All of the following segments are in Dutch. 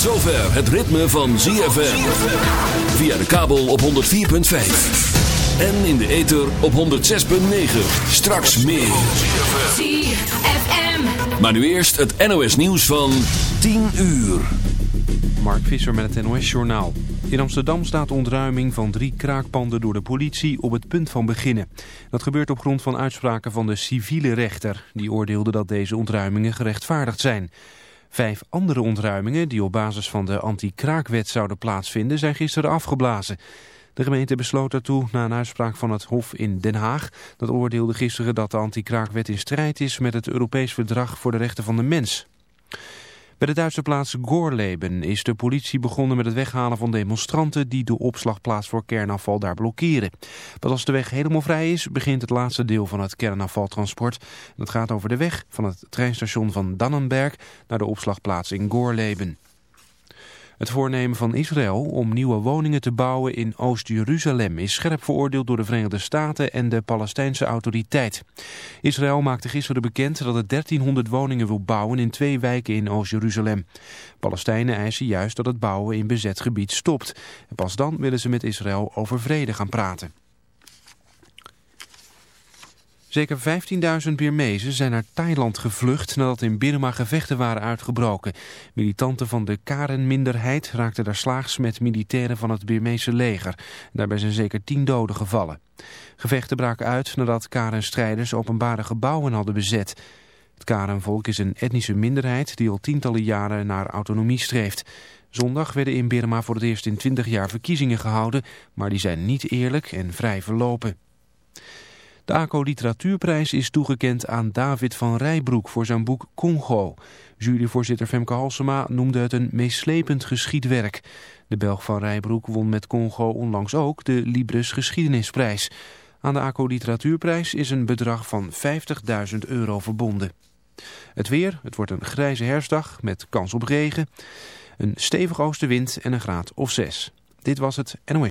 het ritme van ZFM. Via de kabel op 104.5. En in de ether op 106.9. Straks meer. ZFM. Maar nu eerst het NOS nieuws van 10 uur. Mark Visser met het NOS Journaal. In Amsterdam staat ontruiming van drie kraakpanden door de politie op het punt van beginnen. Dat gebeurt op grond van uitspraken van de civiele rechter. Die oordeelde dat deze ontruimingen gerechtvaardigd zijn. Vijf andere ontruimingen die op basis van de anti-kraakwet zouden plaatsvinden zijn gisteren afgeblazen. De gemeente besloot daartoe na een uitspraak van het Hof in Den Haag. Dat oordeelde gisteren dat de anti-kraakwet in strijd is met het Europees Verdrag voor de Rechten van de Mens. Bij de Duitse plaats Gorleben is de politie begonnen met het weghalen van demonstranten die de opslagplaats voor kernafval daar blokkeren. Pas als de weg helemaal vrij is, begint het laatste deel van het kernafvaltransport. Dat gaat over de weg van het treinstation van Dannenberg naar de opslagplaats in Gorleben. Het voornemen van Israël om nieuwe woningen te bouwen in Oost-Jeruzalem is scherp veroordeeld door de Verenigde Staten en de Palestijnse autoriteit. Israël maakte gisteren bekend dat het 1300 woningen wil bouwen in twee wijken in Oost-Jeruzalem. Palestijnen eisen juist dat het bouwen in bezet gebied stopt. En pas dan willen ze met Israël over vrede gaan praten. Zeker 15.000 Birmezen zijn naar Thailand gevlucht nadat in Birma gevechten waren uitgebroken. Militanten van de Karen-minderheid raakten daar slaags met militairen van het Birmeese leger. Daarbij zijn zeker 10 doden gevallen. Gevechten braken uit nadat Karen-strijders openbare gebouwen hadden bezet. Het Karen-volk is een etnische minderheid die al tientallen jaren naar autonomie streeft. Zondag werden in Birma voor het eerst in 20 jaar verkiezingen gehouden, maar die zijn niet eerlijk en vrij verlopen. De ACO Literatuurprijs is toegekend aan David van Rijbroek voor zijn boek Congo. Juryvoorzitter Femke Halsema noemde het een meeslepend geschiedwerk. De Belg van Rijbroek won met Congo onlangs ook de Libris Geschiedenisprijs. Aan de ACO Literatuurprijs is een bedrag van 50.000 euro verbonden. Het weer, het wordt een grijze herfstdag met kans op regen. Een stevige oostenwind en een graad of 6. Dit was het NOE.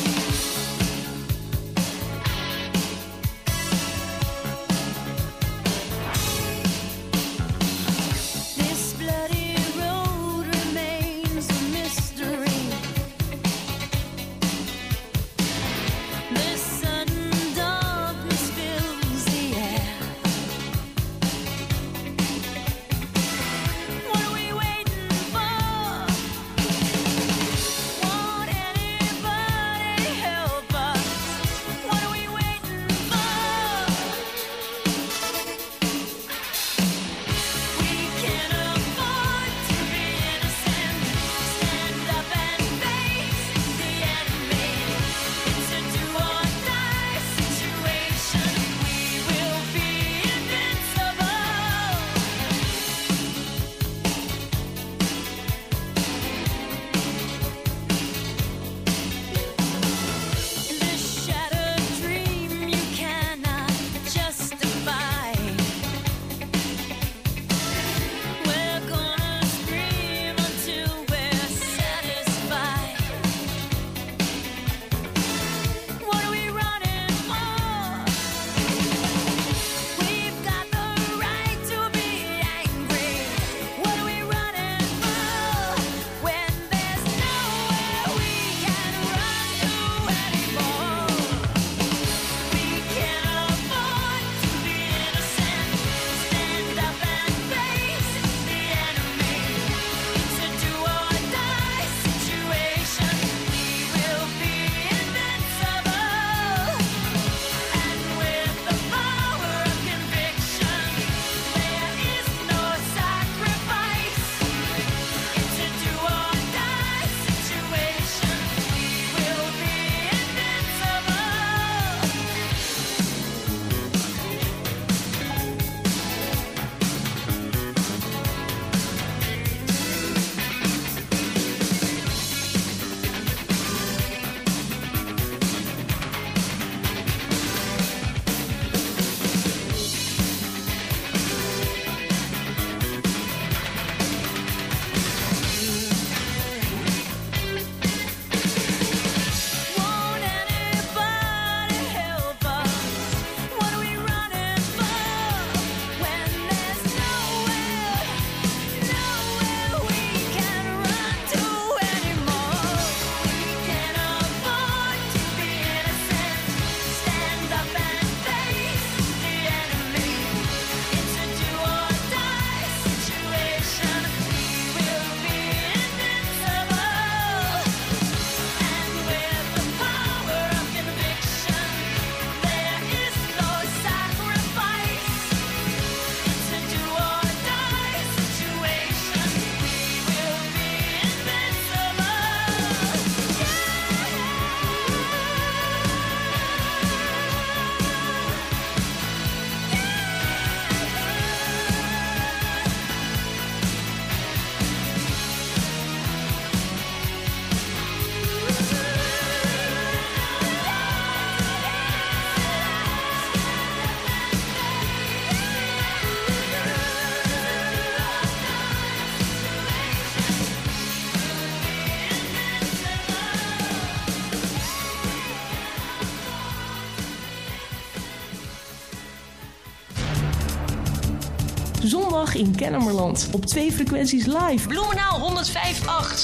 In Kennemerland. Op twee frequenties live. Bloemenaal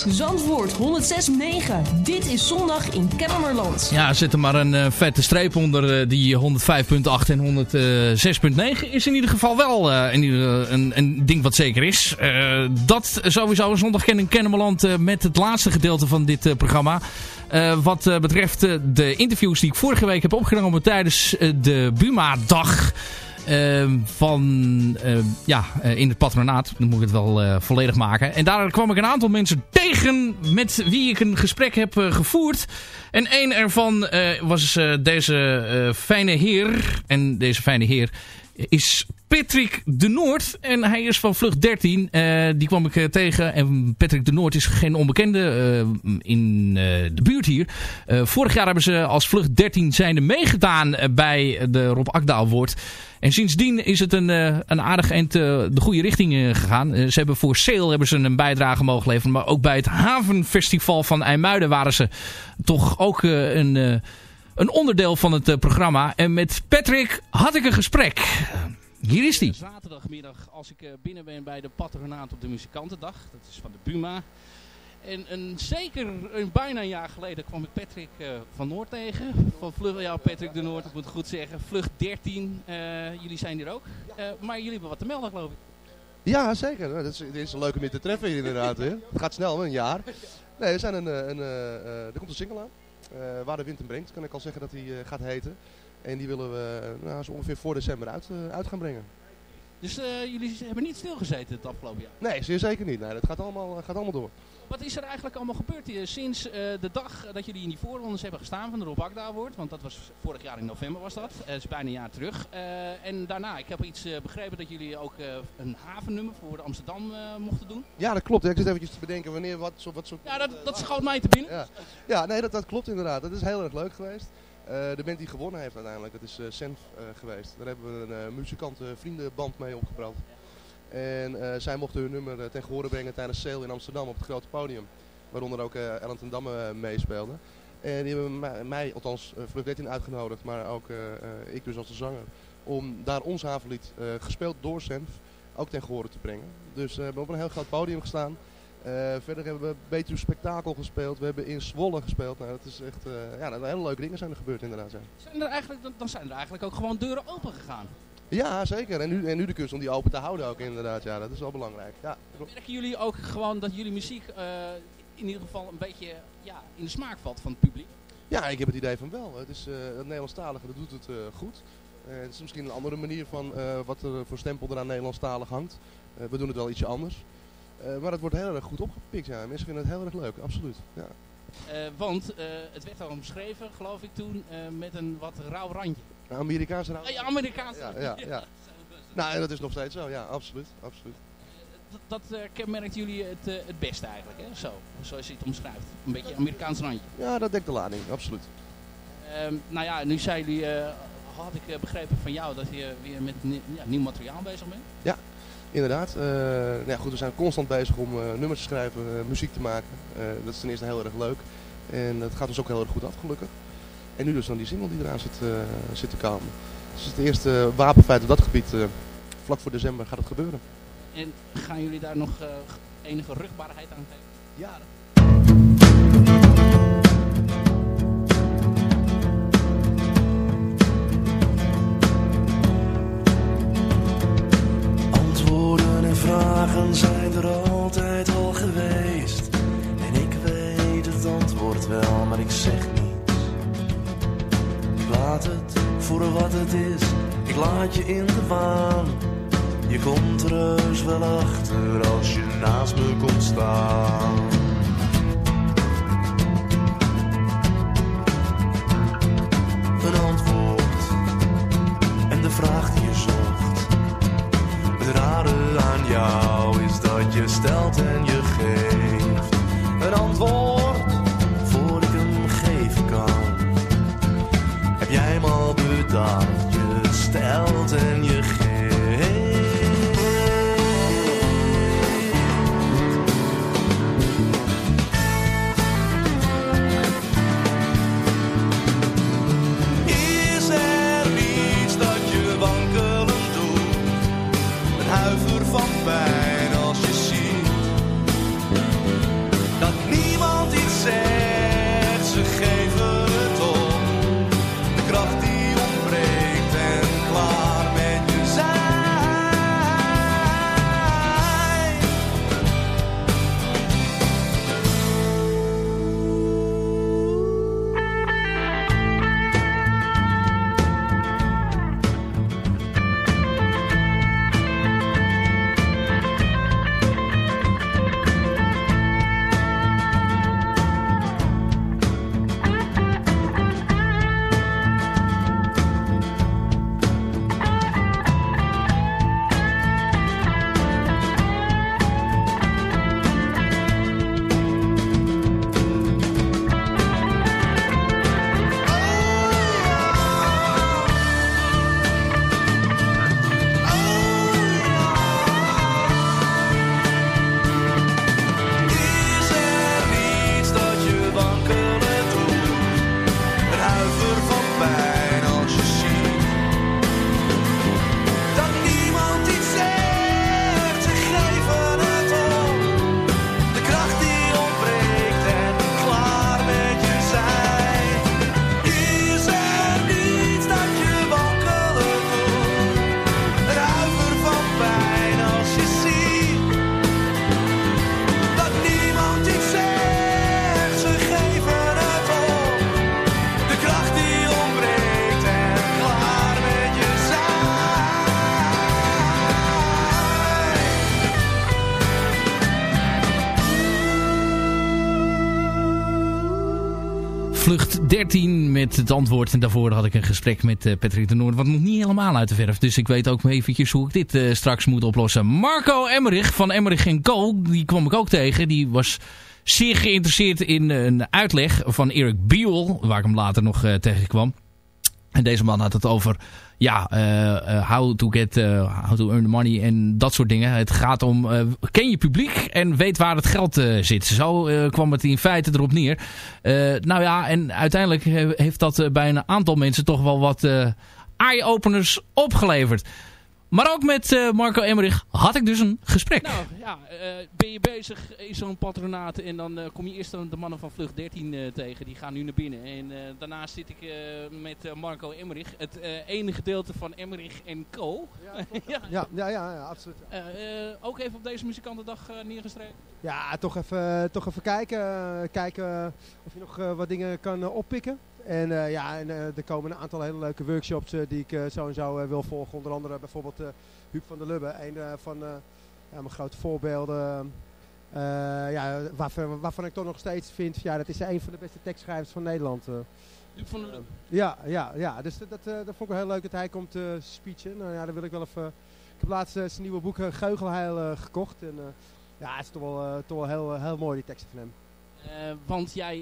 105.8. Zandvoort 106.9. Dit is Zondag in Kennemerland. Ja, zet er maar een eh, vette streep onder eh, die 105.8 en 106.9. Is in ieder geval wel eh, in ieder, een, een ding wat zeker is. Eh, dat sowieso zondag in Kennemerland eh, met het laatste gedeelte van dit eh, programma. Eh, wat eh, betreft eh, de interviews die ik vorige week heb opgenomen tijdens eh, de Buma-dag... eh, van eh, ja, eh, in het patronaat. Dan moet ik het wel eh, volledig maken. En daar kwam ik een aantal mensen tegen met wie ik een gesprek heb eh, gevoerd. En een ervan was deze fijne heer. En deze fijne heer is Patrick de Noord. En hij is van Vlucht 13. Eh, die kwam ik eh, tegen. En Patrick de Noord is geen onbekende eh, in de buurt hier. Vorig jaar hebben ze als Vlucht 13 zijnde meegedaan bij de Rob Akda Award. En sindsdien is het een, een aardig eind de goede richting gegaan. Ze hebben voor Sale hebben ze een bijdrage mogen leveren. Maar ook bij het Havenfestival van IJmuiden waren ze toch ook een, een onderdeel van het eh, programma. En met Patrick had ik een gesprek. Hier is die. Zaterdagmiddag als ik eh, binnen ben bij de patronaat op de muzikantendag. Dat is van de Buma. En een, zeker een, bijna een jaar geleden kwam ik Patrick eh, van Noord tegen. Van Vlucht, ja, Patrick de Noord, ik moet het goed zeggen. Vlucht 13. eh, jullie zijn hier ook. Eh, maar jullie hebben wat te melden geloof ik. Ja, zeker. Dat is, het is leuk om je te treffen hier inderdaad weer. Het gaat snel, een jaar. Nee, er, zijn een, een, eh, eh, er komt een single aan. Eh, Waar de wind hem brengt, kan ik al zeggen dat hij eh, gaat heten. En die willen we eh, nou, zo ongeveer voor december uit, uit gaan brengen. Dus jullie hebben niet stilgezeten het afgelopen jaar. Nee, zeer zeker niet. Nee, dat gaat allemaal, gaat allemaal door. Wat is er eigenlijk allemaal gebeurd hier sinds eh, de dag dat jullie in die voorrondes hebben gestaan van de Rob Award? Want dat was vorig jaar in november was dat. Dat is bijna een jaar terug. Eh, en daarna, ik heb iets eh, begrepen dat jullie ook eh, een havennummer voor Amsterdam eh, mochten doen. Ja, dat klopt. Ik zit eventjes te bedenken wanneer wat zo... Wat zo Ja, dat, dat schoot mij te binnen. Ja, ja nee, dat, dat klopt inderdaad. Dat is heel erg leuk geweest. Eh, de band die gewonnen heeft uiteindelijk, dat is eh Senf eh, geweest. Daar hebben we een uh, muzikant-vriendenband mee opgebrand. En eh, zij mochten hun nummer eh, ten gehore brengen tijdens Sale in Amsterdam op het grote podium. Waaronder ook uh, Ellen ten Damme eh, meespeelde. En die hebben mij, althans, uh, Vlucht 13 uitgenodigd, maar ook ik dus als de zanger. Om daar ons havenlied, gespeeld door Senf, ook ten gehore te brengen. Dus we hebben op een heel groot podium gestaan. Verder hebben we Betuwe Spektakel gespeeld. We hebben in Zwolle gespeeld. Nou, dat is echt, ja, hele leuke dingen zijn er gebeurd inderdaad. Zijn er eigenlijk, dan zijn er eigenlijk ook gewoon deuren open gegaan. Ja, zeker. En nu, en nu de kunst om die open te houden ook inderdaad. Ja, dat is wel belangrijk. Ja, Merken jullie ook gewoon dat jullie muziek uh, in ieder geval een beetje ja, in de smaak valt van het publiek? Ja, ik heb het idee van wel. Het, is, uh, het Nederlandstalige dat doet het uh, goed. het is misschien een andere manier van wat er voor stempel er aan Nederlandstalig hangt. we doen het wel ietsje anders. Maar het wordt heel erg goed opgepikt. Ja. Mensen vinden het heel erg leuk, absoluut. Ja. Want het werd al omschreven, geloof ik toen, met een wat rauw randje. Een Amerikaanse rauw Ja, Amerikaanse ja, ja, ja. Nou, en dat is nog steeds zo, ja, absoluut. absoluut. Dat, dat kenmerkt jullie het, het beste eigenlijk, hè? Zo, zoals je het omschrijft. Een beetje Amerikaans randje. Ja, dat dekt de lading, absoluut. Ehm, nou ja, nu zei jullie, had ik begrepen van jou dat je weer met ja, nieuw materiaal bezig bent. Ja, Inderdaad. Nou ja, goed, we zijn constant bezig om nummers te schrijven, muziek te maken. dat is ten eerste heel erg leuk. En dat gaat ons ook heel erg goed af, gelukkig. En nu dus dan die single die eraan zit, zit te komen. Dus het eerste wapenfeit op dat gebied. vlak voor december gaat het gebeuren. En gaan jullie daar nog enige rugbaarheid aan geven? Ja. Antwoorden en vragen zijn er altijd al geweest. En ik weet het antwoord wel, maar ik zeg niets. Laat het voor wat het is, ik laat je in de waan. Je komt er heus wel achter als je naast me komt staan. Met het antwoord. En daarvoor had ik een gesprek met eh, Patrick de Noord. Wat nog niet helemaal uit de verf. Dus ik weet ook eventjes hoe ik dit eh, straks moet oplossen. Marco Emmerich van Emmerich Co. Die kwam ik ook tegen. Die was zeer geïnteresseerd in een uitleg van Eric Biel. Waar ik hem later nog tegenkwam. En deze man had het over ja, uh, uh, how to get, uh, how to earn the money en dat soort dingen. Het gaat om, ken je publiek en weet waar het geld zit. Zo kwam het in feite erop neer. nou ja, en uiteindelijk heeft dat bij een aantal mensen toch wel wat eye-openers opgeleverd. Maar ook met uh, Marco Emmerich had ik dus een gesprek. Nou ja, uh, ben je bezig in zo'n patronaat en dan uh, kom je eerst dan de mannen van Vlucht 13 tegen. Die gaan nu naar binnen. En daarna zit ik met Marco Emmerich. Het ene gedeelte van Emmerich en Co. Ja, ja. ja, ja, ja, ja, absoluut. ook even op deze muzikantendag neergestreven? Ja, toch even, toch even kijken. kijken of je nog wat dingen kan oppikken. En uh, ja, en, uh, er komen een aantal hele leuke workshops uh, die ik zo en zo wil volgen. Onder andere bijvoorbeeld Huub van der Lubbe. Een van ja, mijn grote voorbeelden. ja, waarvan, waarvan, ik toch nog steeds vind, ja, dat is een van de beste tekstschrijvers van Nederland. Huub van der Lubbe? ja, ja, ja, dus dat, dat, dat vond ik wel heel leuk dat hij komt speechen. Nou ja, daar wil ik wel even... Ik heb laatst zijn nieuwe boek Geugelheil gekocht. En ja, het is toch wel, toch wel heel, heel mooi die teksten van hem. want jij...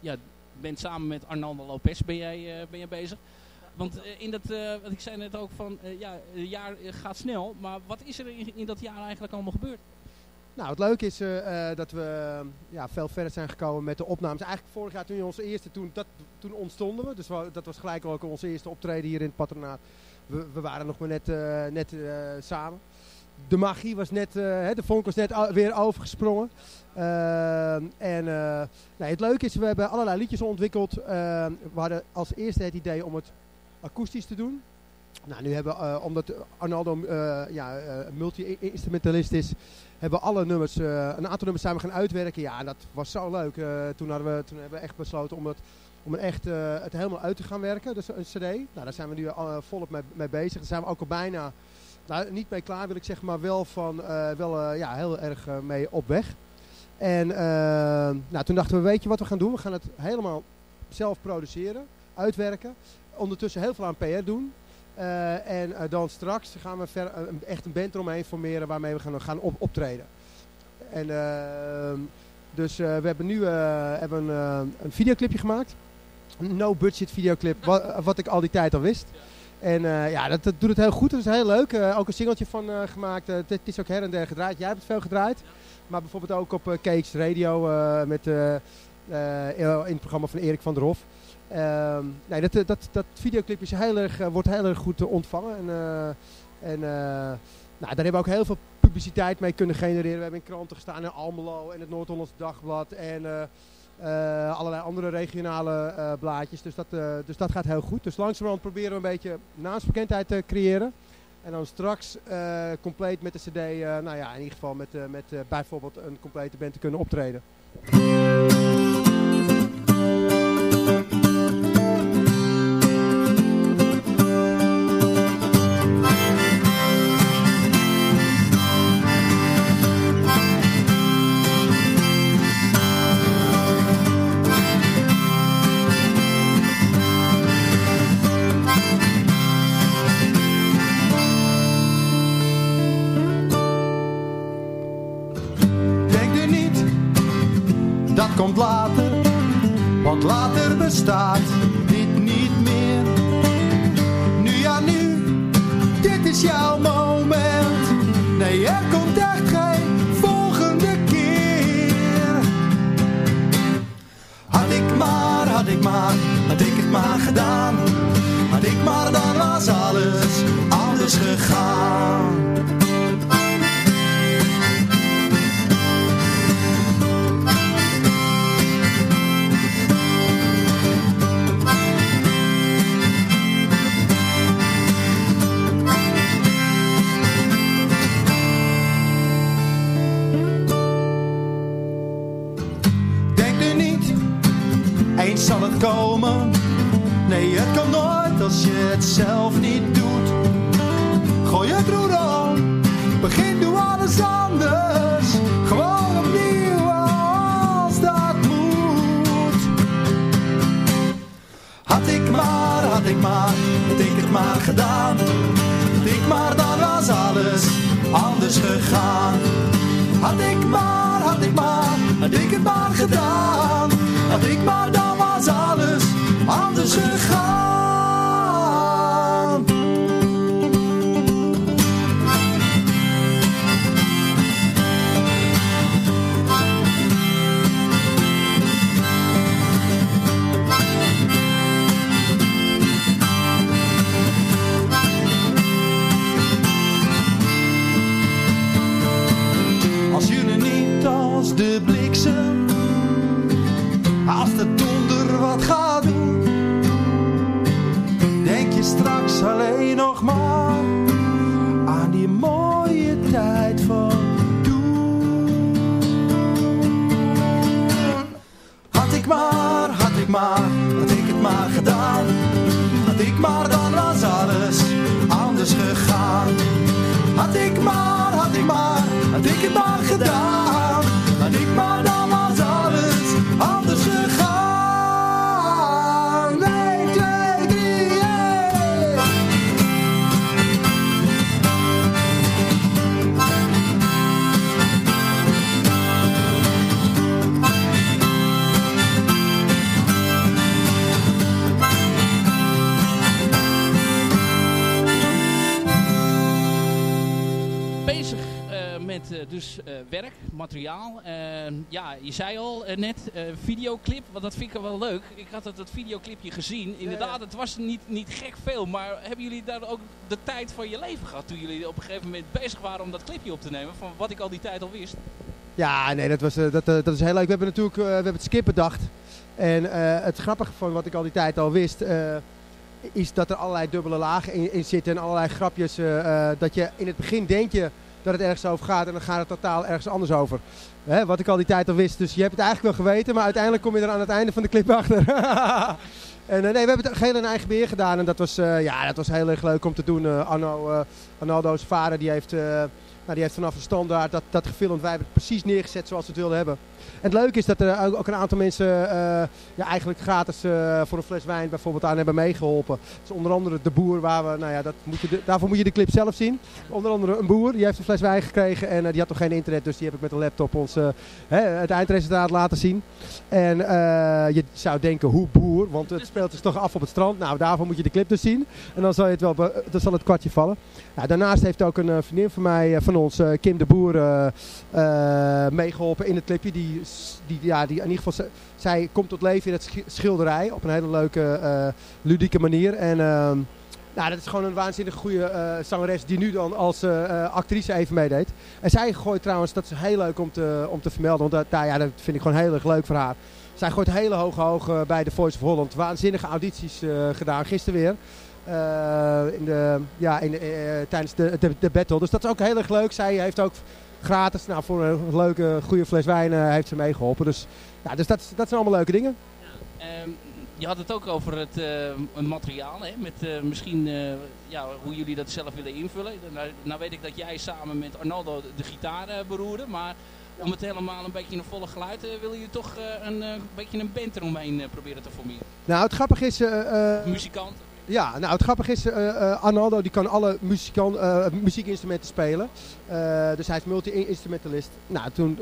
ja, bent samen met Arnaldo Lopez ben jij, uh, ben jij bezig. Want uh, in dat, uh, wat ik zei net ook van, ja, het jaar gaat snel. Maar wat is er in, dat jaar eigenlijk allemaal gebeurd? Nou, het leuke is dat we ja, veel verder zijn gekomen met de opnames. Eigenlijk vorig jaar toen onze eerste, toen, dat, toen ontstonden we. Dus dat was gelijk ook onze eerste optreden hier in het patronaat. We, we waren nog maar net, net samen de magie was net, uh, de vonk was net weer overgesprongen. Uh, en uh, nou, het leuke is, we hebben allerlei liedjes ontwikkeld. we hadden als eerste het idee om het akoestisch te doen. Nou, nu hebben we, omdat Arnaldo ja, multi-instrumentalist is, hebben we alle nummers, een aantal nummers samen gaan uitwerken. Ja, dat was zo leuk. toen, hadden we, toen hebben we echt besloten om het om echt het helemaal uit te gaan werken, dus een cd. Nou, daar zijn we nu volop mee, mee bezig. Daar zijn we ook al bijna nou, niet mee klaar wil ik zeggen, maar wel, van, uh, wel uh, ja, heel erg uh, mee op weg. En nou, toen dachten we, weet je wat we gaan doen? We gaan het helemaal zelf produceren, uitwerken. Ondertussen heel veel aan PR doen. en dan straks gaan we ver, echt een band eromheen formeren waarmee we gaan, gaan op, optreden. En dus we hebben nu hebben, een videoclipje gemaakt. Een no-budget videoclip, wat ik al die tijd al wist. En uh, ja, dat, dat, doet het heel goed. Dat is heel leuk. Uh, ook een singeltje van uh, gemaakt. het is ook her en der gedraaid. Jij hebt het veel gedraaid. Maar bijvoorbeeld ook op Cakes Radio met, in het programma van Erik van der Hof. Ehm, nee, dat, dat, dat videoclip is heel erg, wordt heel erg goed ontvangen. En, en nou, daar hebben we ook heel veel publiciteit mee kunnen genereren. We hebben in kranten gestaan in Almelo en het Noord-Hollands Dagblad. En allerlei andere regionale uh, blaadjes. Dus dat, uh, dus dat gaat heel goed. Dus langzamerhand proberen we een beetje naamsbekendheid te creëren. En dan straks compleet met de cd, nou ja, in ieder geval met, met bijvoorbeeld een complete band te kunnen optreden. Komt later, want later bestaat dit niet meer. Nu ja, nu, dit is jouw moment. Nee, er komt echt geen volgende keer. Had ik maar, had ik maar, had ik het maar gedaan. Had ik maar, dan was alles anders gegaan. Straks alleen nog maar materiaal. Eh, ja, je zei al eh, net, eh, videoclip, want dat vind ik wel leuk. Ik had het, het videoclipje gezien. Inderdaad, het was niet, niet gek veel, maar hebben jullie daar ook de tijd van je leven gehad toen jullie op een gegeven moment bezig waren om dat clipje op te nemen, van wat ik al die tijd al wist? Ja, nee, dat, was, eh, dat, dat is heel leuk. We hebben natuurlijk we hebben het skip bedacht. En het grappige van wat ik al die tijd al wist, is dat er allerlei dubbele lagen in, in zitten en allerlei grapjes. dat je in het begin denk je dat het ergens over gaat en dan gaat het totaal ergens anders over. Hè, wat ik al die tijd al wist. Dus je hebt het eigenlijk wel geweten, maar uiteindelijk kom je er aan het einde van de clip achter. en eh, nee, we hebben het geheel in eigen beheer gedaan en dat was, eh, ja, dat was heel erg leuk om te doen. Eh, Arno, Arnaldo's vader die heeft, nou, die heeft vanaf de standaard dat, dat gefilmd. Wij hebben het precies neergezet zoals we het wilden hebben. En het leuke is dat er ook, een aantal mensen eh, ja, eigenlijk gratis eh, voor een fles wijn bijvoorbeeld aan hebben meegeholpen. Dus onder andere de boer, waar we, nou ja, dat moet je daarvoor moet je de clip zelf zien. Onder andere een boer, die heeft een fles wijn gekregen en eh, die had nog geen internet, dus die heb ik met een laptop ons hè, het eindresultaat laten zien. En je zou denken, hoe boer, want het speelt zich toch af op het strand. Nou, daarvoor moet je de clip dus zien. En dan zal, je het wel dan zal het kwartje vallen. Daarnaast heeft ook een vriendin van mij, van ons, Kim de Boer, eh, eh, meegeholpen in het clipje. Die, die, ja, die in ieder geval, zij komt tot leven in het schi- schilderij op een hele leuke, eh, ludieke manier. En ehm, nou, dat is gewoon een waanzinnig goede eh, zangeres die nu dan als eh, actrice even meedeed. En zij gooit trouwens, dat is heel leuk om te, om te vermelden, want dat, ja, dat vind ik gewoon heel erg leuk voor haar. Zij gooit hele hoge hogen bij de Voice of Holland. Waanzinnige audities gedaan, gisteren weer. In de, ja, in de, tijdens de, de, de battle. Dus dat is ook heel erg leuk. Zij heeft ook gratis, nou, voor een leuke, goede fles wijn eh, heeft ze meegeholpen. Dus, ja, dus dat, dat zijn allemaal leuke dingen. Ehm, je had het ook over het eh, materiaal, hè? met eh, misschien ja, hoe jullie dat zelf willen invullen. Nou, nou weet ik dat jij samen met Arnaldo de, gitaar beroerde, maar om het helemaal een beetje in een volle geluid eh, wil je toch een beetje een band eromheen proberen te formeren. Nou, het grappige is... Muzikant. Ja, nou het grappige is, eh, eh, Arnaldo die kan alle eh, muziekinstrumenten spelen. Dus hij is multi-instrumentalist. Nou, toen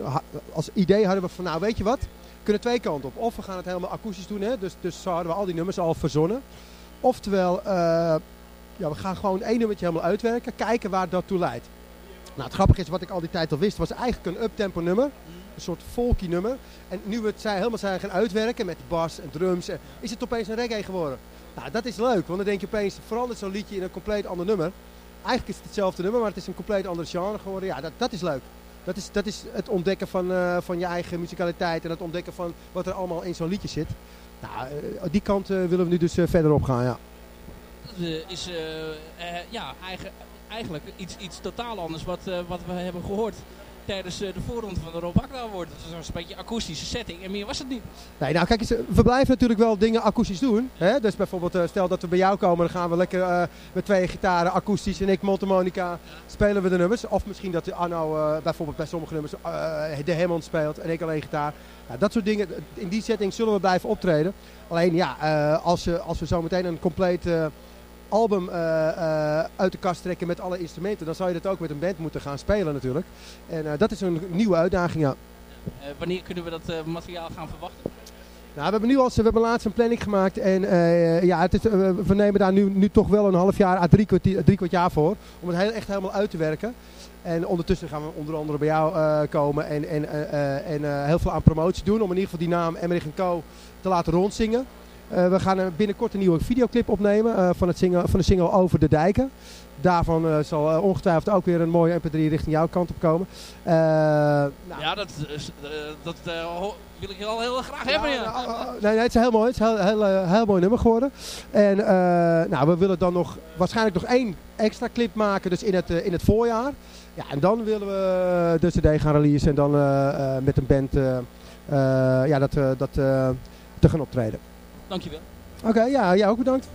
als idee hadden we van, nou weet je wat, kunnen twee kanten op. Of we gaan het helemaal akoestisch doen, hè? Dus, dus zo hadden we al die nummers al verzonnen. Oftewel, ja, we gaan gewoon één nummertje helemaal uitwerken, kijken waar dat toe leidt. Nou, het grappige is, wat ik al die tijd al wist, was eigenlijk een uptempo nummer. Een soort folky nummer. En nu we het helemaal zijn gaan uitwerken met bas en drums, is het opeens een reggae geworden. Nou, dat is leuk, want dan denk je opeens, verandert zo'n liedje in een compleet ander nummer. Eigenlijk is het hetzelfde nummer, maar het is een compleet ander genre geworden. Ja, dat, dat is leuk. Dat is, dat is het ontdekken van, eh, van je eigen muzikaliteit en het ontdekken van wat er allemaal in zo'n liedje zit. Nou, eh, die kant eh, willen we nu dus verder op gaan, ja. Dat is ja, eigen, eigenlijk iets, iets totaal anders wat, wat we hebben gehoord tijdens eh, de voorronde van de Rob Award. Het was een beetje akoestische setting en meer was het niet. Nee, nou kijk eh, we blijven natuurlijk wel dingen akoestisch doen. Hè? Dus bijvoorbeeld, eh, stel dat we bij jou komen, dan gaan we lekker met twee gitaren akoestisch en ik mondharmonica spelen we de nummers. Of misschien dat Arno eh, bijvoorbeeld bij sommige nummers de Hammond speelt en ik alleen gitaar. Nou, dat soort dingen, in die setting zullen we blijven optreden. Alleen ja, als, als we zo meteen een compleet album eh, eh, uit de kast trekken met alle instrumenten, dan zou je dat ook met een band moeten gaan spelen natuurlijk. En eh, dat is een nieuwe uitdaging, ja. Wanneer kunnen we dat materiaal gaan verwachten? Nou, we hebben nu al, we hebben laatst een planning gemaakt en ja, het is, we nemen daar nu, nu toch wel een half jaar à drie kwart, drie kwart jaar voor. Om het heel, echt helemaal uit te werken. En ondertussen gaan we onder andere bij jou komen en, en, en heel veel aan promotie doen. Om in ieder geval die naam Emmerich Co. te laten rondzingen. Eh, we gaan binnenkort een nieuwe videoclip opnemen eh, van, het single, van de single Over de Dijken. Daarvan eh, zal ongetwijfeld ook weer een mooie mp3 richting jouw kant op komen. Eh, Ja, dat, dat wil ik al heel graag hebben. Ja. Oh, Nee, nee, het is heel mooi. Het is een heel, heel, heel mooi nummer geworden. En nou, we willen dan nog waarschijnlijk nog één extra clip maken, dus in het, in het voorjaar. Ja, en dan willen we de CD gaan releasen en dan met een band ja, dat, dat, te gaan optreden. Dankjewel. Oké, ja, jij ook bedankt.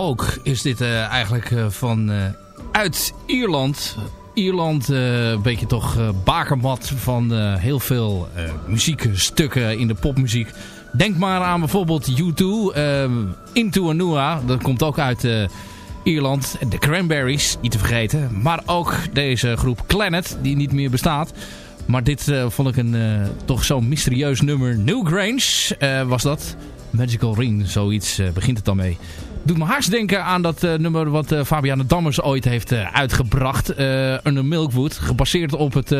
Folk is dit eh, eigenlijk eh, van eh, uit Ierland. Ierland, een beetje toch bakermat van heel veel muziekstukken in de popmuziek. Denk maar aan bijvoorbeeld U2, eh, Into a Nua, dat komt ook uit Ierland. De Cranberries, niet te vergeten. Maar ook deze groep Planet, die niet meer bestaat. Maar dit vond ik een toch zo'n mysterieus nummer. Newgrange was dat. Magical Ring, zoiets begint het dan mee. Doet me haast denken aan dat eh, nummer wat eh, Fabiana Dammers ooit heeft eh, uitgebracht. Under Milkwood. Gebaseerd op het,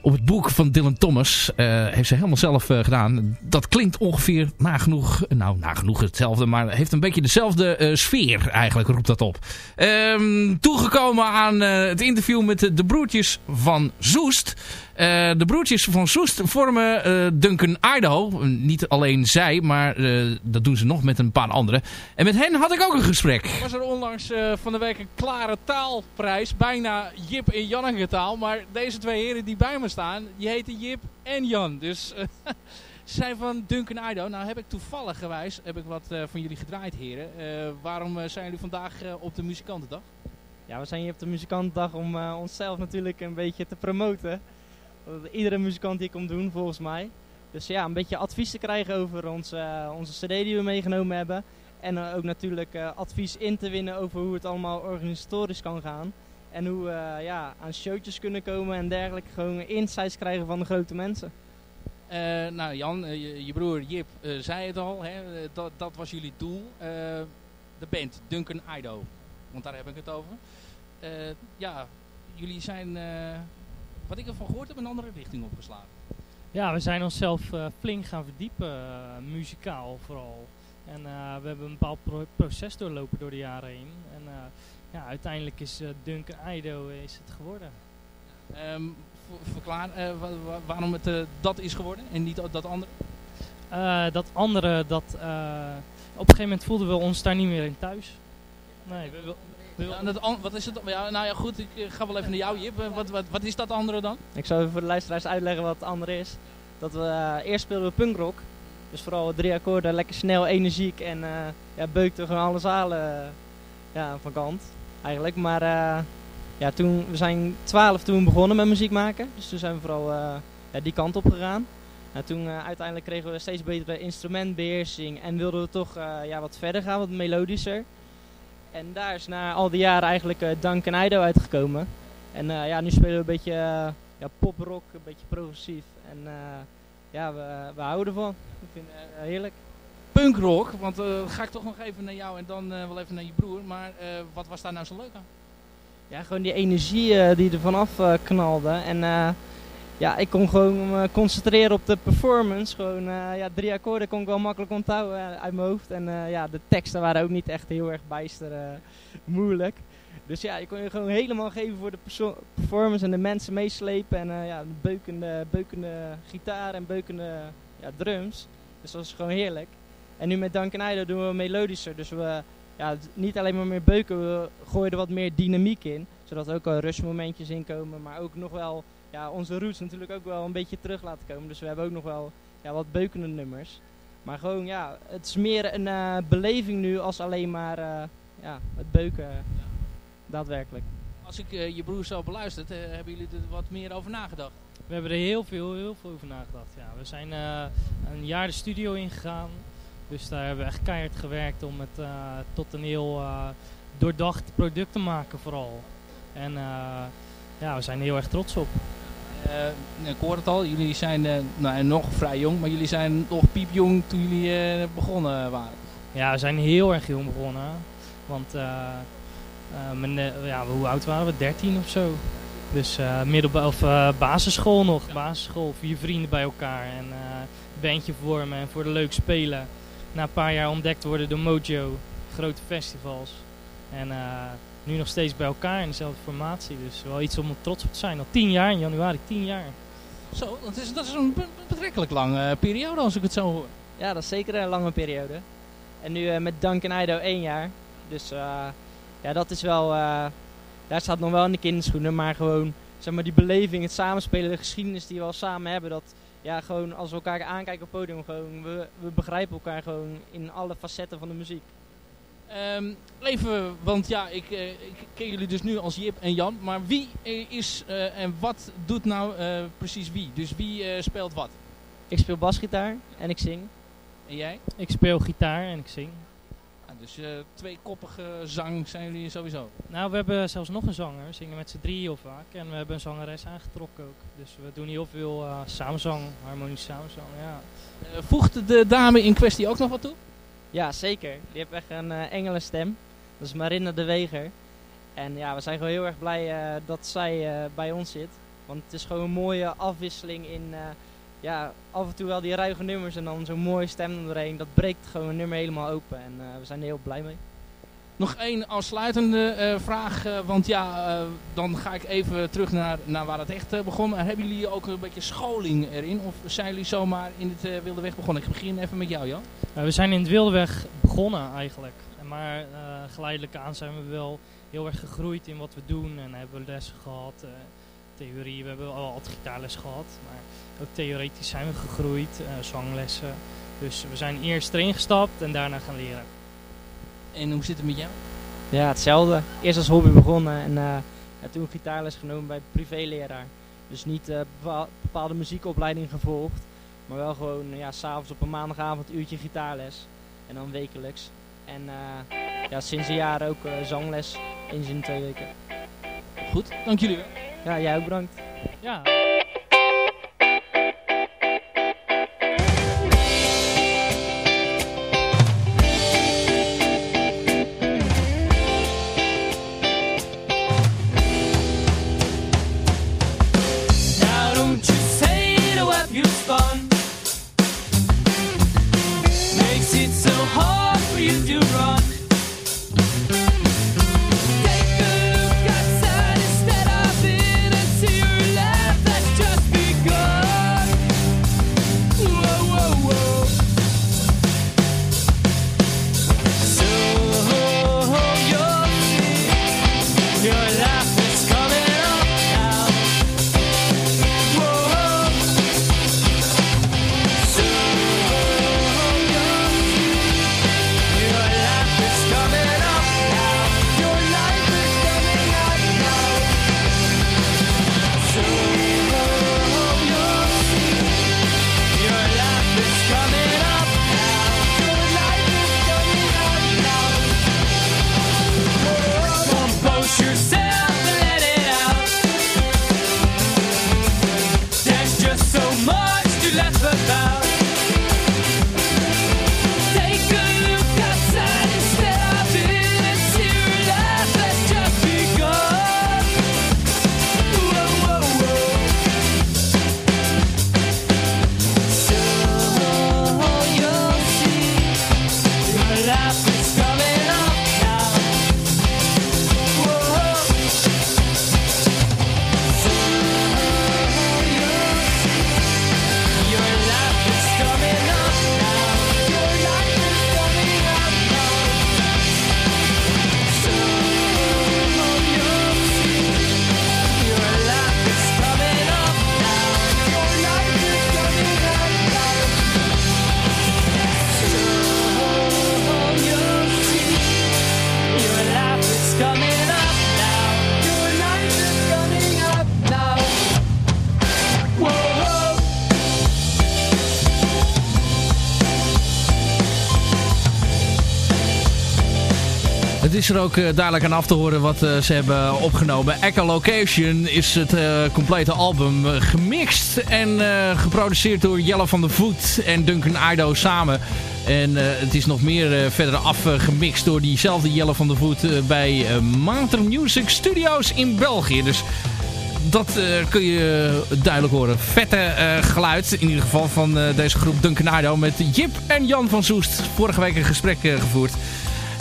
op het boek van Dylan Thomas. Heeft ze helemaal zelf gedaan. Dat klinkt ongeveer nagenoeg, nou nagenoeg hetzelfde. Maar heeft een beetje dezelfde sfeer eigenlijk, roept dat op. Ehm, toegekomen aan het interview met de broertjes van Zoest. Eh, de broertjes van Soest vormen eh, Duncan Idaho. Niet alleen zij, maar eh, dat doen ze nog met een paar anderen. En met hen had ik ook een gesprek. Was er onlangs eh, van de week een klare taalprijs. Bijna Jip en Janneke taal. Maar deze twee heren die bij me staan, die heten Jip en Jan. Dus ze zijn van Duncan Idaho. Nou heb ik toevallig gewijs heb ik wat eh, van jullie gedraaid heren. Eh, waarom zijn jullie vandaag eh, op de muzikantendag? Ja, we zijn hier op de muzikantendag om eh, onszelf natuurlijk een beetje te promoten. Dat iedere muzikant hier komt doen, volgens mij. Dus ja, een beetje advies te krijgen over onze, eh, onze cd die we meegenomen hebben. En eh, ook natuurlijk eh, advies in te winnen over hoe het allemaal organisatorisch kan gaan. En hoe we eh, ja, aan showtjes kunnen komen en dergelijke. Gewoon insights krijgen van de grote mensen. Eh, nou Jan, eh, je, je broer Jip eh, zei het al. Hè, eh, dat, dat was jullie doel. Eh, de band Duncan Idaho. Want daar heb ik het over. Eh, ja, jullie zijn, eh, wat ik ervan gehoord heb, een andere richting opgeslagen. Ja, we zijn onszelf eh, flink gaan verdiepen, eh, muzikaal vooral. En eh, we hebben een bepaald pro- proces doorlopen door de jaren heen. En ja, uiteindelijk is uh, Duncan Idaho is het geworden. Ehm, ver- verklaar wa- wa- waarom het dat is geworden en niet dat andere. Dat andere, dat, op een gegeven moment voelden we ons daar niet meer in thuis. Nee, we, we wat is het? Ja, nou ja, goed, ik ga wel even naar jou, Jip. Eh, Wat, wat, wat is dat andere dan? Ik zal even voor de luisteraars uitleggen wat het andere is. Dat we eh, eerst speelden we punkrock. Dus vooral drie akkoorden, lekker snel, energiek en eh ja, beukte gewoon alle zalen ja, van kant eigenlijk. Maar ja, toen, we zijn twaalf toen begonnen met muziek maken. Dus toen zijn we vooral ja, die kant op gegaan. En toen uiteindelijk kregen we steeds betere instrumentbeheersing en wilden we toch ja, wat verder gaan, wat melodischer. En daar is na al die jaren eigenlijk uh, Duncan Idaho uitgekomen. En eh, ja, nu spelen we een beetje eh, ja, poprock, een beetje progressief. En eh, ja, we, we houden ervan. Ik vind het eh, heerlijk. Punkrock, want eh, dan ga ik toch nog even naar jou en dan eh, wel even naar je broer. Maar eh, wat was daar nou zo leuk aan? Ja, gewoon die energie eh, die er vanaf eh, knalde. En eh, ja, ik kon gewoon me concentreren op de performance. Gewoon eh, ja, drie akkoorden kon ik wel makkelijk onthouden eh, uit mijn hoofd. En eh, ja, de teksten waren ook niet echt heel erg bijster eh, moeilijk. Dus ja, je kon je gewoon helemaal geven voor de performance en de mensen meeslepen. En eh, ja, de beukende, beukende gitaar en beukende ja, drums. Dus dat was gewoon heerlijk. En nu met Duncan doen we melodischer. Dus we ja, niet alleen maar meer beuken, we gooien er wat meer dynamiek in. Zodat er ook wel rustmomentjes in komen. Maar ook nog wel ja, onze roots natuurlijk ook wel een beetje terug laten komen. Dus we hebben ook nog wel ja, wat beukende nummers. Maar gewoon ja, het is meer een eh, beleving nu als alleen maar eh, ja, het beuken. Daadwerkelijk. Als ik eh, je broer zo beluisterd, eh, hebben jullie er wat meer over nagedacht? We hebben er heel veel, heel veel over nagedacht. Ja, we zijn eh, een jaar de studio ingegaan. Dus daar hebben we echt keihard gewerkt om het eh, tot een heel eh, doordacht product te maken vooral. En eh, ja, we zijn er heel erg trots op. Eh, ik hoor het al, jullie zijn eh, nou, nog vrij jong, maar jullie zijn nog piepjong toen jullie eh, begonnen waren. Ja, we zijn heel erg jong begonnen. Want mijn, ja, hoe oud waren we? 13 of zo. Dus middelba of basisschool nog. Basisschool, vier vrienden bij elkaar. En bandje vormen en voor de leuk spelen. Na een paar jaar ontdekt worden door Mojo. Grote festivals. En nu nog steeds bij elkaar in dezelfde formatie. Dus wel iets om trots op te zijn. Al tien jaar, in januari tien jaar. Zo, dat is, dat is een be- betrekkelijk lange eh, periode als ik het zo hoor. Ja, dat is zeker een lange periode. En nu eh, met Duncan Idaho één jaar. Dus eh, ja, dat is wel... eh, daar staat nog wel in de kinderschoenen. Maar gewoon, zeg maar, die beleving, het samenspelen, de geschiedenis die we al samen hebben. Dat, ja, gewoon als we elkaar aankijken op het podium, gewoon, we, we begrijpen elkaar gewoon in alle facetten van de muziek. Ehm, even, want ja, ik, eh, ik ken jullie dus nu als Jip en Jan. Maar wie is eh, en wat doet nou eh, precies wie? Dus wie eh, speelt wat? Ik speel basgitaar en ik zing. En jij? Ik speel gitaar en ik zing. Ah, dus eh tweekoppige zang zijn jullie sowieso. Nou, we hebben zelfs nog een zanger. We zingen met z'n drieën heel vaak. En we hebben een zangeres aangetrokken ook. Dus we doen heel veel eh samenzang, harmonische samenzang, ja. Eh, voegt de dame in kwestie ook nog wat toe? Ja, zeker. Die heeft echt een eh engelenstem. Dat is Marinda de Weger. En ja, we zijn gewoon heel erg blij eh, dat zij eh, bij ons zit. Want het is gewoon een mooie afwisseling in... ja, af en toe wel die ruige nummers en dan zo'n mooie stem erheen. Dat breekt gewoon een nummer helemaal open. En we zijn er heel blij mee. Nog één afsluitende eh, vraag, eh, want ja, eh, dan ga ik even terug naar, naar waar het echt begon. Hebben jullie ook een beetje scholing erin? Of zijn jullie zomaar in het wilde weg begonnen? Ik begin even met jou, Jan. We zijn in het wilde weg begonnen eigenlijk. En Maar geleidelijk aan zijn we wel heel erg gegroeid in wat we doen. En hebben we lessen gehad, theorie. We hebben al altijd gitaarles gehad. Maar ook theoretisch zijn we gegroeid, zanglessen. Dus we zijn eerst erin gestapt en daarna gaan leren. En hoe zit het met jou? Ja, hetzelfde. Eerst als hobby begonnen en uh, ja, toen gitaarles genomen bij privéleraar. Dus niet bepaal, bepaalde muziekopleiding gevolgd, maar wel gewoon ja, s'avonds op een maandagavond een uurtje gitaarles. En dan wekelijks. En uh, ja, sinds een jaar ook uh, zangles, eens in twee weken. Goed, dank jullie wel. Ja, jij ook bedankt. Ja. Is er ook uh, duidelijk aan af te horen wat uh, ze hebben opgenomen. Echolocation is het uh, complete album gemixt en geproduceerd door Jelle van der Voet en Duncan Ido samen. En het is nog meer verder afgemixt door diezelfde Jelle van der Voet bij Mater Music Studios in België. Dus dat kun je duidelijk horen. Vette geluid in ieder geval van deze groep Duncan Ido met Jip en Jan van Soest. Vorige week een gesprek gevoerd.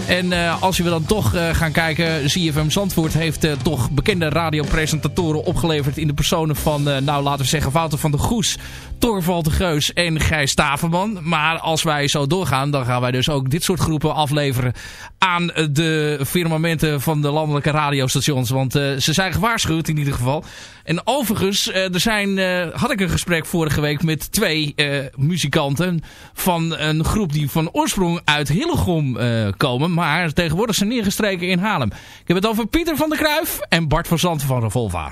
En uh, als je dan toch uh, gaan kijken, ZFM Zandvoort heeft uh, toch bekende radiopresentatoren opgeleverd in de personen van, nou laten we zeggen, Wouter van der Goes, Torvald de Geus en Gijs Staverman. Maar als wij zo doorgaan, dan gaan wij dus ook dit soort groepen afleveren aan de firmamenten van de landelijke radiostations. Want ze zijn gewaarschuwd in ieder geval. En overigens, er zijn, had ik een gesprek vorige week met twee muzikanten van een groep die van oorsprong uit Hillegom komen. Maar tegenwoordig zijn neergestreken in Haarlem. Ik heb het over Pieter van der Kruif en Bart van Zanten van Revolva.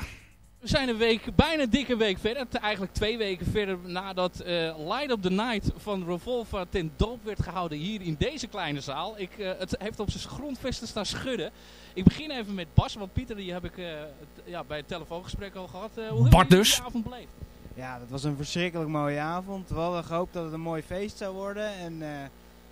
We zijn een week, bijna een dikke week verder. Eigenlijk twee weken verder nadat uh, Light Up The Night van Revolva ten doop werd gehouden hier in deze kleine zaal. Ik, uh, het heeft op zijn grondvesten staan schudden. Ik begin even met Bas, want Pieter die heb ik uh, het, ja, bij het telefoongesprek al gehad. hoe Bart dus. die avond beleefd? Ja, dat was een verschrikkelijk mooie avond. We hadden gehoopt dat het een mooi feest zou worden. En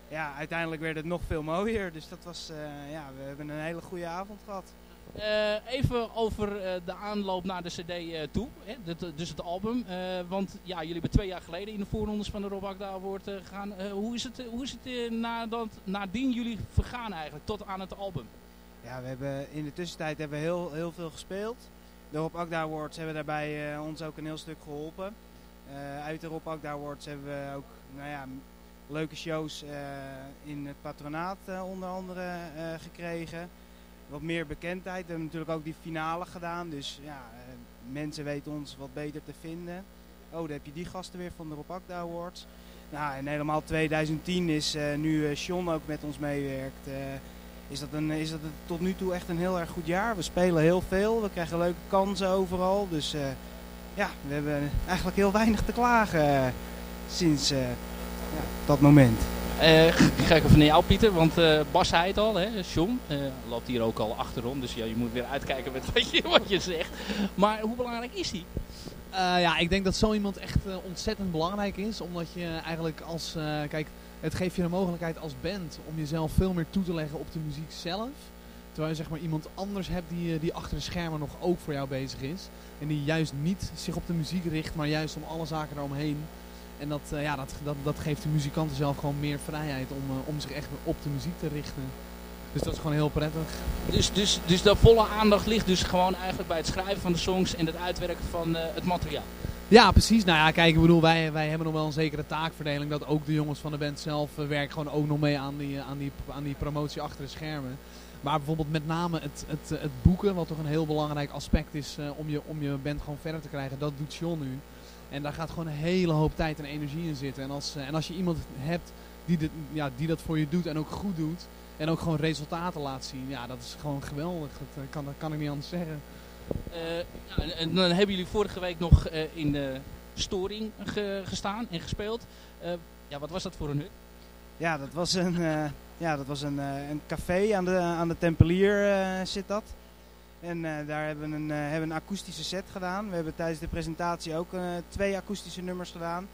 ja, uiteindelijk werd het nog veel mooier. Dus dat was, ja, we hebben een hele goede avond gehad. Eh, even over eh, de aanloop naar de CD eh, toe, hè? Eh, dus het album. Eh, want ja, jullie hebben twee jaar geleden in de voorrondes van de Rob Akda Award eh, gegaan. Eh, hoe is het, eh, hoe is het eh, nadat, nadien jullie vergaan eigenlijk, tot aan het album? Ja, we hebben in de tussentijd hebben we heel, heel veel gespeeld. De Rob Akda Awards hebben daarbij eh, ons ook een heel stuk geholpen. Eh, uit de Rob Akda Awards hebben we ook nou ja, leuke shows eh, in het patronaat eh, onder andere eh, gekregen. Wat meer bekendheid. We hebben natuurlijk ook die finale gedaan. Dus ja, mensen weten ons wat beter te vinden. Oh, daar heb je die gasten weer van de Rob Awards. Nou, en helemaal 2010 is nu Sean ook met ons meewerkt. is dat, een, is dat tot nu toe echt een heel erg goed jaar. We spelen heel veel, we krijgen leuke kansen overal. Dus ja, we hebben eigenlijk heel weinig te klagen sinds dat moment. Eh, ik ga even naar jou, Pieter, want eh, Bas zei het al, hè, John, eh, loopt hier ook al achterom, dus ja, je moet weer uitkijken met wat je, wat je zegt. Maar hoe belangrijk is hij? Eh, ja, ik denk dat zo iemand echt ontzettend belangrijk is. Omdat je eigenlijk als... eh, kijk, het geeft je de mogelijkheid als band om jezelf veel meer toe te leggen op de muziek zelf. Terwijl je zeg maar iemand anders hebt die, die achter de schermen nog ook voor jou bezig is. En die juist niet zich op de muziek richt, maar juist om alle zaken eromheen. En dat, eh, ja, dat, dat, dat geeft de muzikanten zelf gewoon meer vrijheid om, eh, om zich echt op de muziek te richten. Dus dat is gewoon heel prettig. Dus, dus, dus de volle aandacht ligt dus gewoon eigenlijk bij het schrijven van de songs en het uitwerken van eh, het materiaal. Ja, precies. Nou ja, kijk, ik bedoel, wij, wij hebben nog wel een zekere taakverdeling. Dat ook de jongens van de band zelf werken gewoon ook nog mee aan die, aan, die, aan die promotie achter de schermen. Maar bijvoorbeeld met name het, het, het boeken, wat toch een heel belangrijk aspect is om, je, om je band gewoon verder te krijgen. Dat doet John nu. En daar gaat gewoon een hele hoop tijd en energie in zitten. En als, eh, en als je iemand hebt die, dit, ja, die dat voor je doet en ook goed doet. En ook gewoon resultaten laat zien. Ja, dat is gewoon geweldig. Dat eh, kan, dat kan ik niet anders zeggen. Eh, ja, en, dan hebben jullie vorige week nog eh, in de storing ge- gestaan en gespeeld. Eh, ja, wat was dat voor een hut? Ja, dat was een, eh, ja, dat was een, eh, een café aan de, aan de Tempelier zit dat. En eh, daar hebben we een, eh, hebben een akoestische set gedaan. We hebben tijdens de presentatie ook eh, twee akoestische nummers gedaan.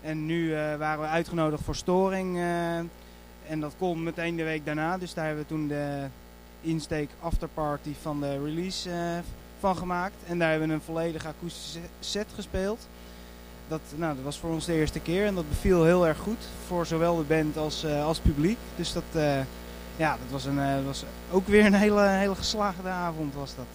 En nu waren we uitgenodigd voor Storing. en dat kon meteen de week daarna. Dus daar hebben we toen de insteek afterparty van de release van gemaakt. En daar hebben we een volledige akoestische set gespeeld. Dat, nou, dat was voor ons de eerste keer en dat beviel heel erg goed. Voor zowel de band als, eh, als publiek. Dus dat, ja, dat was, een, eh, was ook weer een hele, hele geslaagde avond was dat.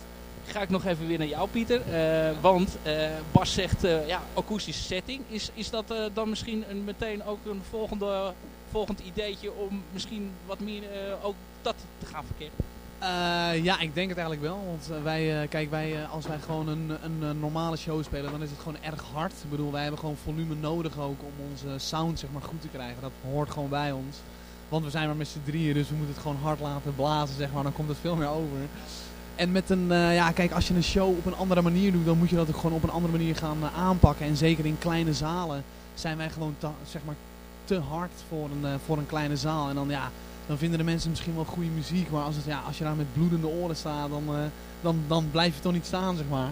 Ga ik nog even weer naar jou, Pieter. Eh, want eh, Bas zegt, eh, ja, akoestische setting. Is, is dat eh, dan misschien een, meteen ook een volgende, volgend ideetje om misschien wat meer eh, ook dat te gaan verkennen? Eh, ja, ik denk het eigenlijk wel. Want wij, eh, kijk, wij, als wij gewoon een, een, normale show spelen, dan is het gewoon erg hard. Ik bedoel, wij hebben gewoon volume nodig ook om onze sound zeg maar, goed te krijgen. Dat hoort gewoon bij ons. Want we zijn maar met z'n drieën, dus we moeten het gewoon hard laten blazen, zeg maar. Dan komt het veel meer over. En met een, eh, ja, kijk, als je een show op een andere manier doet, dan moet je dat ook gewoon op een andere manier gaan eh, aanpakken. En zeker in kleine zalen zijn wij gewoon te, zeg maar, te hard voor een, eh, voor een kleine zaal. En dan, ja, dan vinden de mensen misschien wel goede muziek. Maar als, het, ja, als je daar met bloedende oren staat, dan, dan, dan blijf je toch niet staan, zeg maar.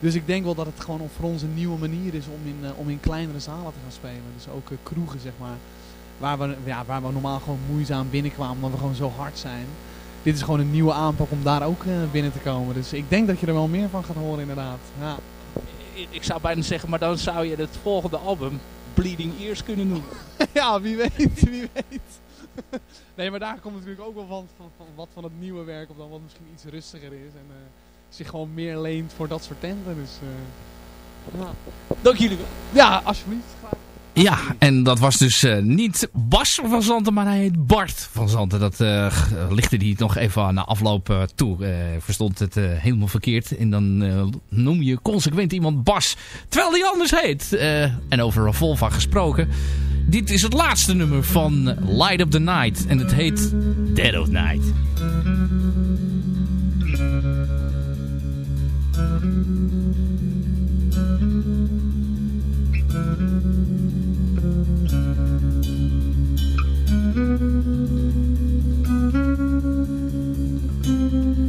Dus ik denk wel dat het gewoon voor ons een nieuwe manier is om in, om in kleinere zalen te gaan spelen. Dus ook kroegen, zeg maar. Waar we, ja, waar we normaal gewoon moeizaam binnenkwamen, omdat we gewoon zo hard zijn. Dit is gewoon een nieuwe aanpak om daar ook eh, binnen te komen. Dus ik denk dat je er wel meer van gaat horen, inderdaad. Ja. Ik, ik zou bijna zeggen, maar dan zou je het volgende album Bleeding Ears kunnen noemen. ja, wie weet, wie weet. nee, maar daar komt natuurlijk ook wel van, van, van wat van het nieuwe werk op dan wat misschien iets rustiger is. En eh, zich gewoon meer leent voor dat soort tenten. Dus, eh, ja. Dank jullie wel. Ja, alsjeblieft. Graag. Ja, en dat was dus eh, niet Bas van Zanten, maar hij heet Bart van Zanten. Dat g- lichtte hij nog even na afloop eh, toe. Verstond het helemaal verkeerd. En dan noem je consequent iemand Bas, terwijl hij anders heet. En over Revolva gesproken. Dit is het laatste nummer van Light Up The Night. En het heet Dead of Night. Thank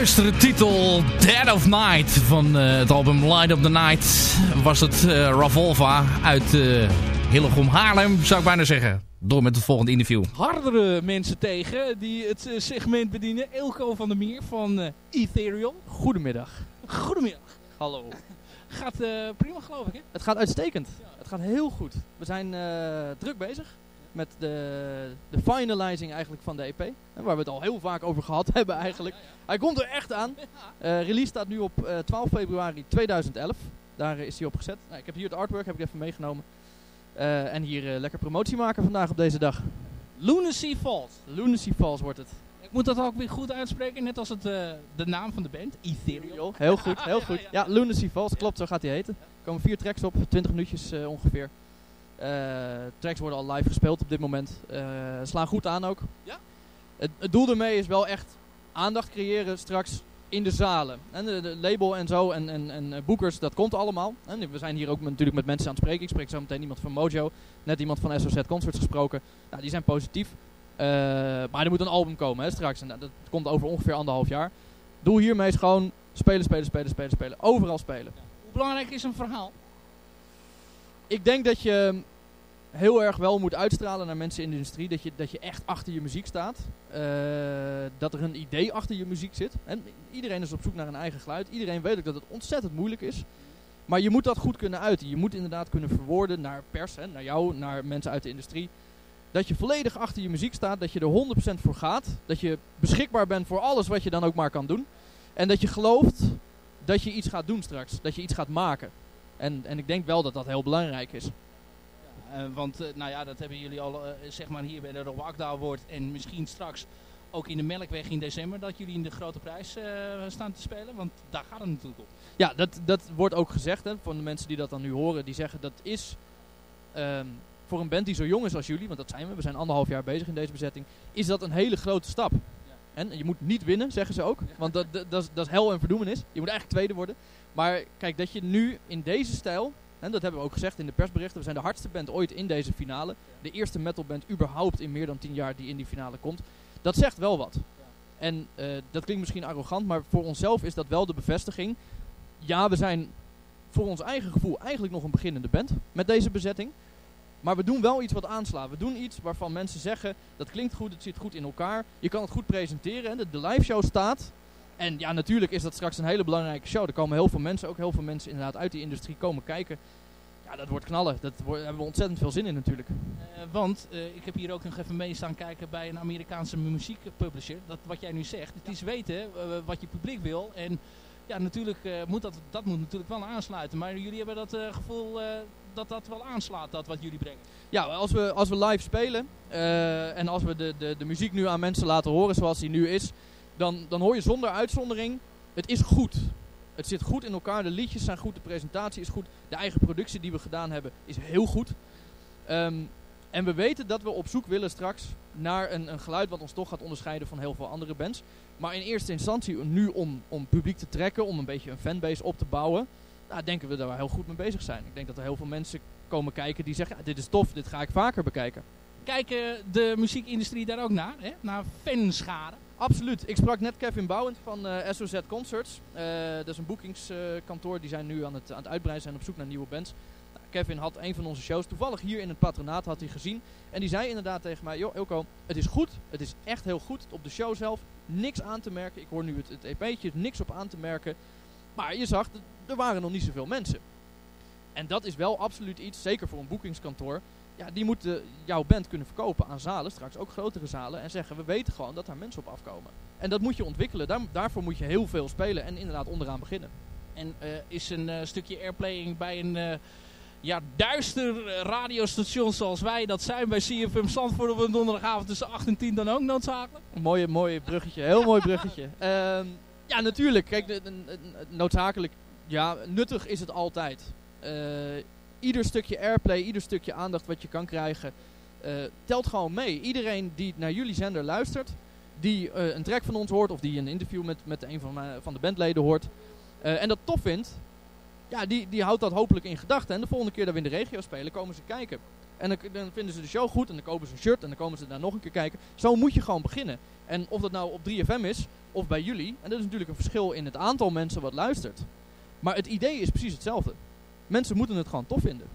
duistere titel Dead of Night van eh, het album Light of the Night was het eh Ravolva uit eh Hillegom Haarlem, zou ik bijna zeggen. Door met het volgende interview. hardere mensen tegen die het segment bedienen. Ilko van der Meer van Ethereal. Goedemiddag. Goedemiddag. Hallo. Gaat eh, prima geloof ik hè? Het gaat uitstekend. Het gaat heel goed. We zijn eh, druk bezig met de, de finalizing eigenlijk van de EP. Waar we het al heel vaak over gehad hebben eigenlijk. Hij komt er echt aan. Eh, release staat nu op eh, 12 februari 2011. Daar eh, is hij op gezet. Nou, ik heb hier het artwork heb ik even meegenomen. En hier lekker promotie maken vandaag op deze dag. Lunacy Falls. Lunacy Falls wordt het. Ik moet dat ook weer goed uitspreken, net als het, de naam van de band. Ethereal. Heel goed, heel goed. Ja, Lunacy Falls, klopt, zo gaat hij heten. Er komen vier tracks op, 20 minuutjes ongeveer. Eh, tracks worden al live gespeeld op dit moment. Eh, slaan goed aan ook. Ja? Het, het doel ermee is wel echt aandacht creëren straks in de zalen. En de, de label en zo en, en, en eh, boekers, dat komt allemaal. En we zijn hier ook met- natuurlijk met mensen aan het spreken. Ik spreek zo meteen iemand van Mojo. Net iemand van SOZ Concerts gesproken. Nou, die zijn positief. Maar er moet een album komen hè, straks. En nou, dat komt over ongeveer anderhalf jaar. Doel hiermee is gewoon spelen, spelen, spelen, spelen, spelen. Overal spelen. Hoe belangrijk is een verhaal? Ik denk dat je heel erg wel moet uitstralen naar mensen in de industrie. Dat je, dat je echt achter je muziek staat. Eh, dat er een idee achter je muziek zit. En iedereen is op zoek naar een eigen geluid. Iedereen weet ook dat het ontzettend moeilijk is. Maar je moet dat goed kunnen uiten. Je moet inderdaad kunnen verwoorden naar pers, hè, naar jou, naar mensen uit de industrie. Dat je volledig achter je muziek staat. Dat je er 100% voor gaat. Dat je beschikbaar bent voor alles wat je dan ook maar kan doen. En dat je gelooft dat je iets gaat doen straks. Dat je iets gaat maken. En, en ik denk wel dat dat heel belangrijk is. Eh, want eh, nou ja, dat hebben jullie al eh, zeg maar hier bij de Rob Akda wordt en misschien straks ook in de Melkweg in december dat jullie in de grote prijs staan te spelen. Want daar gaat het natuurlijk om. Ja, dat, dat wordt ook gezegd hè, van de mensen die dat dan nu horen. Die zeggen dat is ehm, voor een band die zo jong is als jullie, want dat zijn we. We zijn anderhalf jaar bezig in deze bezetting. Is dat een hele grote stap. En je moet niet winnen, zeggen ze ook. Want dat, dat, dat, is, dat is hel en verdoemenis. Je moet eigenlijk tweede worden. Maar kijk, dat je nu in deze stijl... En dat hebben we ook gezegd in de persberichten. We zijn de hardste band ooit in deze finale. De eerste metalband überhaupt in meer dan tien jaar die in die finale komt. Dat zegt wel wat. En eh, dat klinkt misschien arrogant, maar voor onszelf is dat wel de bevestiging. Ja, we zijn voor ons eigen gevoel eigenlijk nog een beginnende band met deze bezetting. Maar we doen wel iets wat aanslaat. We doen iets waarvan mensen zeggen, dat klinkt goed, het zit goed in elkaar. Je kan het goed presenteren. De, de live show staat. En ja, natuurlijk is dat straks een hele belangrijke show. Er komen heel veel mensen, ook heel veel mensen inderdaad uit die industrie komen kijken. Ja, dat wordt knallen. Dat wordt, daar hebben we ontzettend veel zin in natuurlijk. Eh, want eh, ik heb hier ook nog even mee staan kijken bij een Amerikaanse muziekpublisher. Dat wat jij nu zegt, het is weten eh, wat je publiek wil. En ja, natuurlijk moet dat, dat moet natuurlijk wel aansluiten. Maar jullie hebben dat gevoel dat dat wel aanslaat, dat wat jullie brengen. Ja, als we, als we live spelen en als we de, de, de muziek nu aan mensen laten horen zoals die nu is, dan, dan hoor je zonder uitzondering, het is goed. Het zit goed in elkaar, de liedjes zijn goed, de presentatie is goed, de eigen productie die we gedaan hebben is heel goed. Ehm, en we weten dat we op zoek willen straks naar een, een geluid wat ons toch gaat onderscheiden van heel veel andere bands. Maar in eerste instantie nu om, om publiek te trekken, om een beetje een fanbase op te bouwen, nou, denken we daar heel goed mee bezig zijn. Ik denk dat er heel veel mensen komen kijken die zeggen, ja, dit is tof, dit ga ik vaker bekijken. Kijken de muziekindustrie daar ook naar, hè? naar fanscharen? Absoluut. Ik sprak net Kevin Bouwend van eh, SOZ Concerts. Eh, dat is een boekingskantoor. die zijn nu aan het, aan het uitbreiden, zijn op zoek naar nieuwe bands. Nou, Kevin had een van onze shows toevallig hier in het patronaat had hij gezien. En die zei inderdaad tegen mij, joh Ilko, het is goed. Het is echt heel goed. Op de show zelf niks aan te merken. Ik hoor nu het, het EP'tje, niks op aan te merken. Maar je zag, er waren nog niet zoveel mensen. En dat is wel absoluut iets, zeker voor een boekingskantoor. Ja, die moeten jouw band kunnen verkopen aan zalen, straks ook grotere zalen. En zeggen, we weten gewoon dat daar mensen op afkomen. En dat moet je ontwikkelen. Daar, daarvoor moet je heel veel spelen en inderdaad onderaan beginnen. En eh, is een eh, stukje airplaying bij een eh, ja, duister radiostation zoals wij dat zijn bij CFM Zandvoort op een donderdagavond tussen 8 en 10 dan ook noodzakelijk? Een mooie, mooie bruggetje, heel mooi bruggetje. Ehm, ja, natuurlijk. Kijk, noodzakelijk, ja, nuttig is het altijd. Ieder stukje airplay, ieder stukje aandacht wat je kan krijgen, eh, telt gewoon mee. Iedereen die naar jullie zender luistert, die eh, een track van ons hoort of die een interview met, met een van, van de bandleden hoort eh, en dat tof vindt, ja, die, die houdt dat hopelijk in gedachten. En de volgende keer dat we in de regio spelen, komen ze kijken. En dan vinden ze de show goed en dan kopen ze een shirt en dan komen ze daar nog een keer kijken. Zo moet je gewoon beginnen. En of dat nou op 3FM is of bij jullie, en dat is natuurlijk een verschil in het aantal mensen wat luistert. Maar het idee is precies hetzelfde. Mensen moeten het gewoon tof vinden.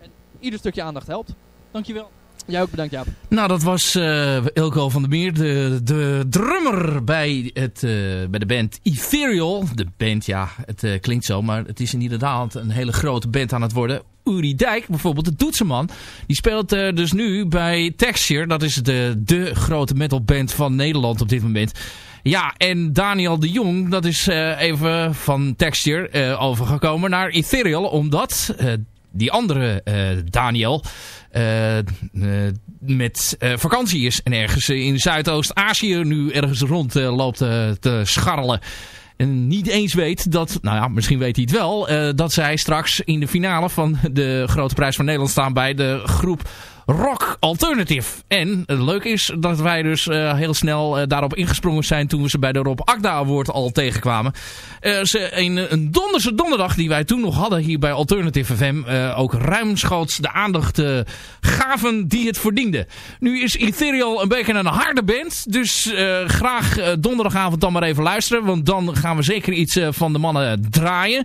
En ieder stukje aandacht helpt. Dankjewel. Jij ook bedankt Jaap. Nou, dat was eh Ilko van der Meer, de, de drummer bij, het, eh, bij de band Ethereal. De band, ja, het eh, klinkt zo, maar het is inderdaad een hele grote band aan het worden. Uri Dijk, bijvoorbeeld, de toetsenman, die speelt dus nu bij Texture. Dat is de, de grote metalband van Nederland op dit moment. Ja, en Daniel de Jong, dat is eh, even van Texture eh, overgekomen naar Ethereal, omdat eh, die andere Daniel met vakantie is en ergens in Zuidoost-Azië nu ergens rond loopt te scharrelen. En niet eens weet dat, nou ja, misschien weet hij het wel, dat zij straks in de finale van de Grote Prijs van Nederland staan bij de groep Rock Alternative. En het leuke is dat wij dus eh, heel snel eh, daarop ingesprongen zijn toen we ze bij de Rob Akda Award al tegenkwamen. Eh, ze een donderse donderdag die wij toen nog hadden hier bij Alternative FM ook ruimschoots de aandacht gaven die het verdiende. Nu is Ethereal een beetje een harde band, dus graag donderdagavond dan maar even luisteren, want dan gaan we zeker iets van de mannen draaien.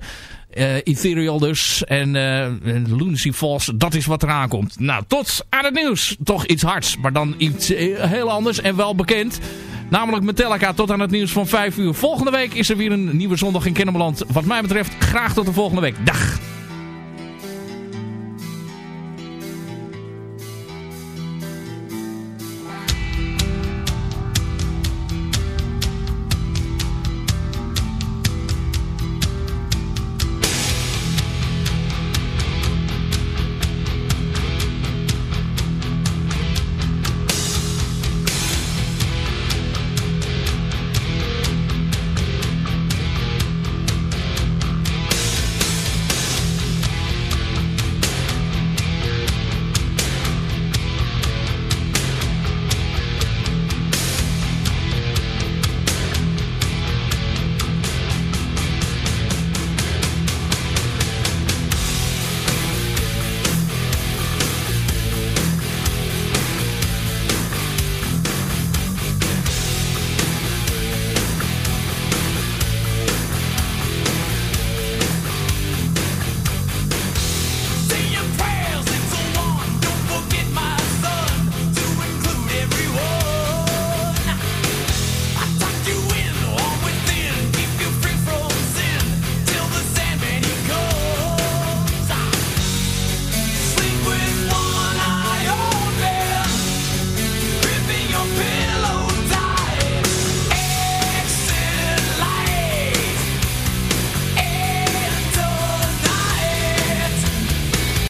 Eh Ethereal dus. En eh, en Lunacy Falls, dat is wat eraan komt. Nou, tot aan het nieuws. Toch iets hards, maar dan iets eh, heel anders en wel bekend. Namelijk Metallica tot aan het nieuws van 5 uur. Volgende week is er weer een nieuwe zondag in Kennemerland. Wat mij betreft, graag tot de volgende week. Dag!